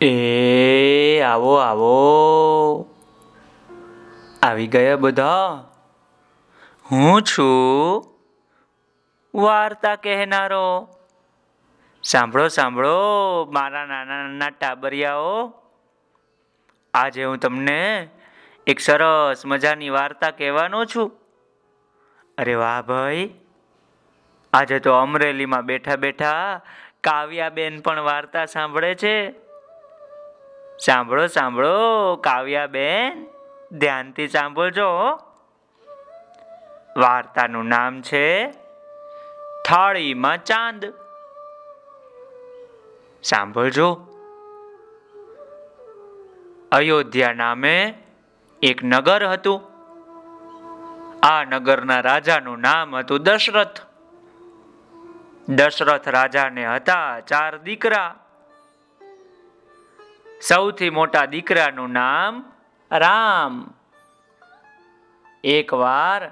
એ, આવો આવો. આવી ગયા બધા? હું છું વાર્તા કહેનારો. સાંભળો સાંભળો, મારા નાના નાના ટાબરિયાઓ. આજે હું તમને એક સરસ મજાની વાર્તા કહેવાનો છું. અરે વાહ ભાઈ. આજે તો અમરેલીમાં બેઠા બેઠા કાવ્યાબેન પણ વાર્તા સાંભળે છે. સાંભળો સાંભળો, કાવ્યાબેન. ધ્યાનથી સાંભળજો વાર્તાનું નામ છે થાળીમાં ચાંદ. સાંભળજો. અયોધ્યા નામે એક નગર હતું. આ નગરના રાજાનું નામ હતું દશરથ. દશરથ રાજાને હતા ચાર દીકરા. સૌથી મોટા દીકરાનું નામ રામ. એકવાર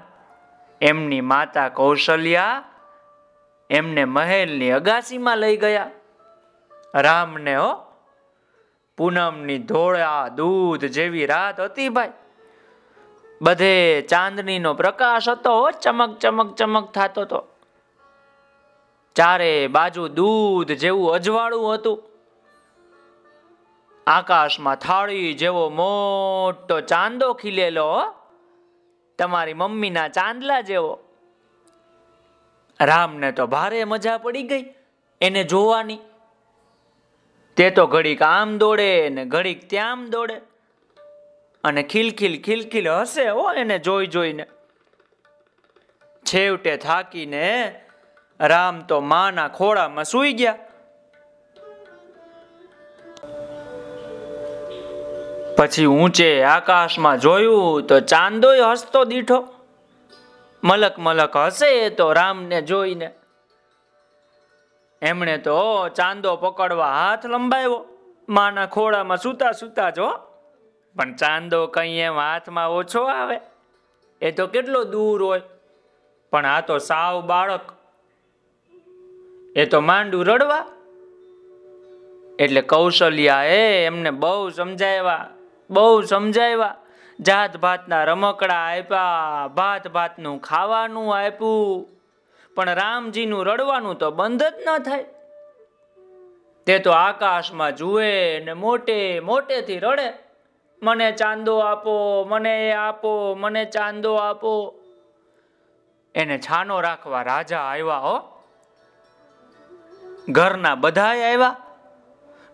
એમની માતા કૌશલ્યા એમને મહેલની અગાસીમાં લઈ ગયા. રામને, હો, પૂનમની ધોળા દૂધ જેવી રાત હતી ભાઈ. બધે ચાંદનીનો પ્રકાશ હતો ચમક ચમક ચમક થતો હતો ચારે બાજુ દૂધ જેવું અજવાળું હતું. આકાશમાં થાળી જેવો મોટો ચાંદો ખીલેલો તમારી મમ્મીના ચાંદલા જેવો. રામને તો ભારે મજા પડી ગઈ, એને જોવાની. તે તો ઘડીક આમ દોડે ને ઘડીક ત્યાં દોડે. અને ખિલખિલ ખિલખિલ હસે, હો, એને જોઈ જોઈને. છેવટે થાકીને રામ તો માના ખોળામાં સૂઈ ગયા. પછી ઊંચે આકાશમાં જોયું તો ચાંદોય હસતો દીઠો. મલક મલક હસે તો રામને જોઈને. એમણે તો ચાંદો પકડવા હાથ લંબાવ્યો. માના ખોળામાં સૂતા સૂતા જો પણ ચાંદો કઈ એમ હાથમાં ઓછો આવે. એ તો કેટલો દૂર હોય. પણ આ તો સાવ બાળક. એ તો માંડું રડવા. એટલે કૌશલ્યા એ એમને બહુ સમજાવ્યા. બહુ સમજાવ્યા જાત ભાતના રમકડા આપ્યા, ભાત ભાતનું ખાવાનું આપ્યું. પણ રામજીનું રડવાનું તો બંધ જ ન થાય. તે તો આકાશમાં જુએ ને મોટે મોટેથી રડે. મને ચાંદો આપો, મને એ આપો, મને ચાંદો આપો. એને છાનો રાખવા રાજા આવ્યા હો. ઘરના બધા આવ્યા.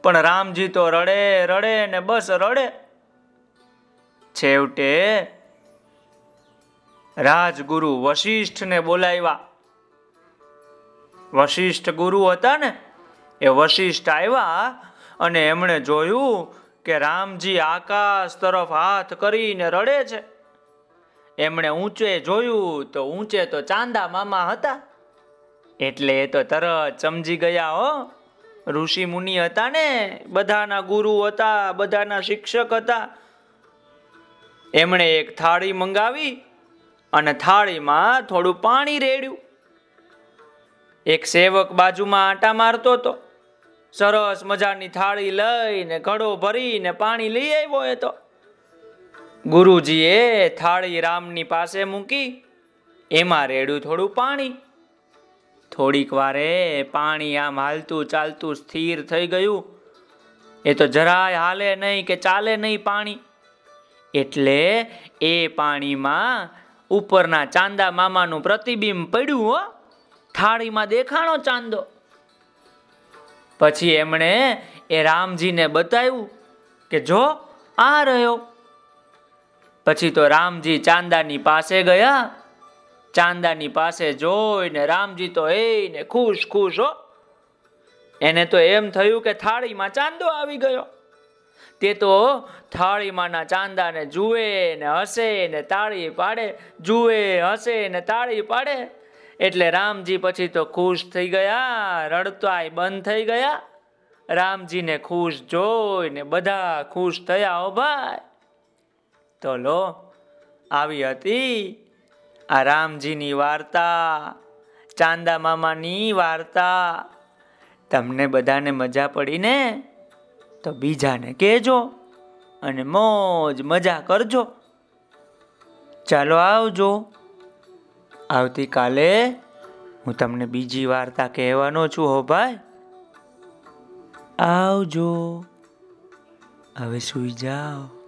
પણ રામજી તો રડે રડે ને બસ રડે. છેવટે રાજગુરુ વશિષ્ઠને બોલાવ્યા. વશિષ્ઠ ગુરુ હતા ને, એ વશિષ્ઠ આવ્યા અને એમણે જોયું કે રામજી આકાશ તરફ હાથ કરીને રડે છે. એમણે ઊંચે જોયું તો ઊંચે તો ચાંદા મામા હતા. એટલે એ તો તરત સમજી ગયા હો. ઋષિ મુનિ હતા ને, બધાના ગુરુ હતા, બધાના શિક્ષક હતા. એમણે એક થાળી મંગાવી અને થાળીમાં થોડું પાણી રેડ્યું. એક સેવક બાજુમાં આટા મારતો હતો. સરસ મજાની થાળી લઈને ઘડો ભરીને પાણી લઈ આવ્યો એ તો ગુરુજીએ થાળી રામની પાસે મૂકી, એમાં રેડ્યું થોડું પાણી. થોડીક વારે પાણી આમ હાલતું ચાલતું સ્થિર થઈ ગયું. એ તો જરાય હાલે નહીં કે ચાલે નહીં પાણી. એટલે એ પાણીમાં ઉપરના ચાંદા મામાનું પ્રતિબિંબ પડ્યું હો. થાળીમાં દેખાણો ચાંદો. પછી એમણે એ રામજીને બતાવ્યું કે જો આ રહ્યો. પછી તો રામજી ચાંદાની પાસે ગયા. ચાંદાની પાસે જોઈને રામજી તો એને ખુશ ખુશ હો. એને તો એમ થયું કે થાળીમાં ચાંદો આવી ગયો. તે તો થાળીમાંના ચાંદાને જુએ ને હસે ને તાળી પાડે, જુએ, હસે ને તાળી પાડે. એટલે રામજી પછી તો ખુશ થઈ ગયા, રડતાય બંધ થઈ ગયા. રામજીને ખુશ જોઈને બધા ખુશ થયા હો ભાઈ. તો લો, આવી હતી આ રામજીની વાર્તા, ચાંદા મામાની વાર્તા. તમને બધાને મજા પડી ને તો બીજાને કહેજો અને મોજ મજા કરજો. ચાલો આવજો. આવતીકાલે હું તમને બીજી વાર્તા કહેવાનો છું હો ભાઈ. આવજો. હવે સુઈ જાઓ.